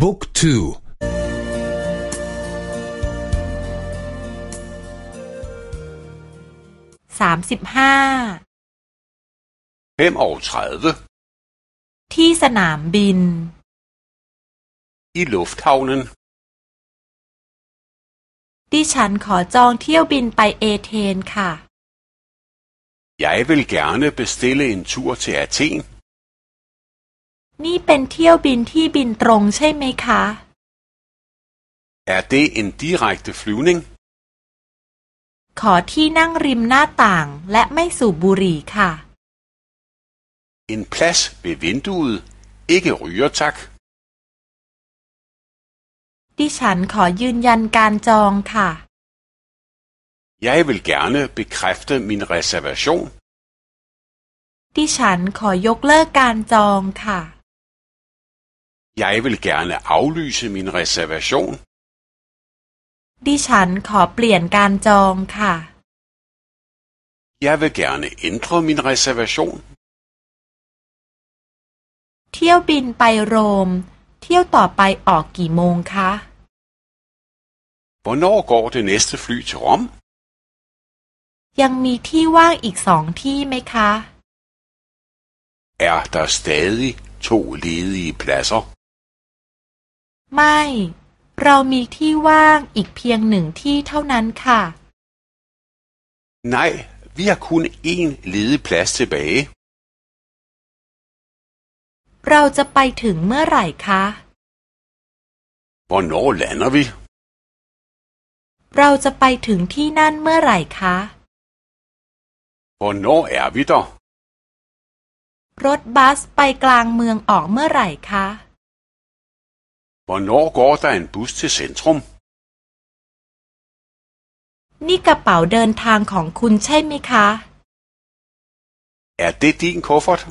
บุ๊กทูสามสิบห้าที่สนามบิน i lufthavnen ดิฉันขอจองเที่ยวบินไปเอเธนค่ะ Jeg vil gerne bestille en tur til Athen. นี่เป็นเที่ยวบินที่บินตรงใช่ไหมคะ Er det en direkte flyvning? ขอที่นั่งริมหน้าต่างและไม่สูบบุหรี่ค่ะ En plads ved vinduet. Ikke ryger tak. ดิฉันขอยืนยันการจองค่ะ Jeg vil gerne bekræfte min reservation. ดิฉันขอยกเลิกการจองค่ะ Jeg vil gerne aflyse min reservation. ดิฉันขอเปลี่ยนการจองค่ะ Jeg vil gerne ændre min reservation. เที่ยวบินไปโรม เที่ยวต่อไปออกกี่โมงคะ Hvornår går det næste fly til Rom? ยังมีที่ว่างอีกสองที่ไหมคะ Er der stadig to ledige pladser? ไม่ เรามีที่ว่างอีกเพียงหนึ่งที่เท่านั้นค่ะ Nej, vi har kun én ledig plads tilbage. เราจะไปถึงเมื่อไหร่คะ Hvornår lander vi? เราจะไปถึงที่นั่นเมื่อไหร่คะ Hvornår er vi der? รถบัสไปกลางเมืองออกเมื่อไหร่คะ Hvornår går der en bus til centrum? นี่กระเป๋าเดินทางของคุณใช่ไหมคะ Er det din kuffert?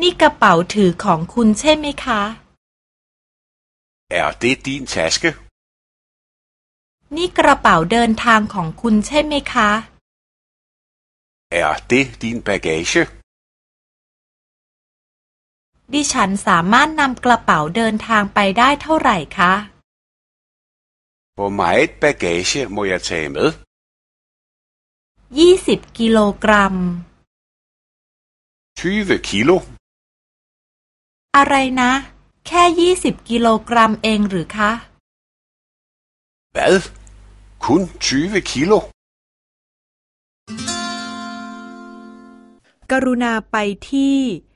นี่กระเป๋าถือของคุณใช่ไหมคะ Er det din taske? นี่กระเป๋าเดินทางของคุณใช่ไหมคะ Er det din bagage? ดิฉันสามารถนำกระเป๋าเดินทางไปได้เท่าไหร่คะ Hvor meget bagage må jeg tage med? ยี่สิบกิโลกรัม 20 kilo? อะไรนะ แค่ยี่สิบกิโลกรัมเองหรือคะ Hvad? Kun 20 kilo? กรุณาไปที่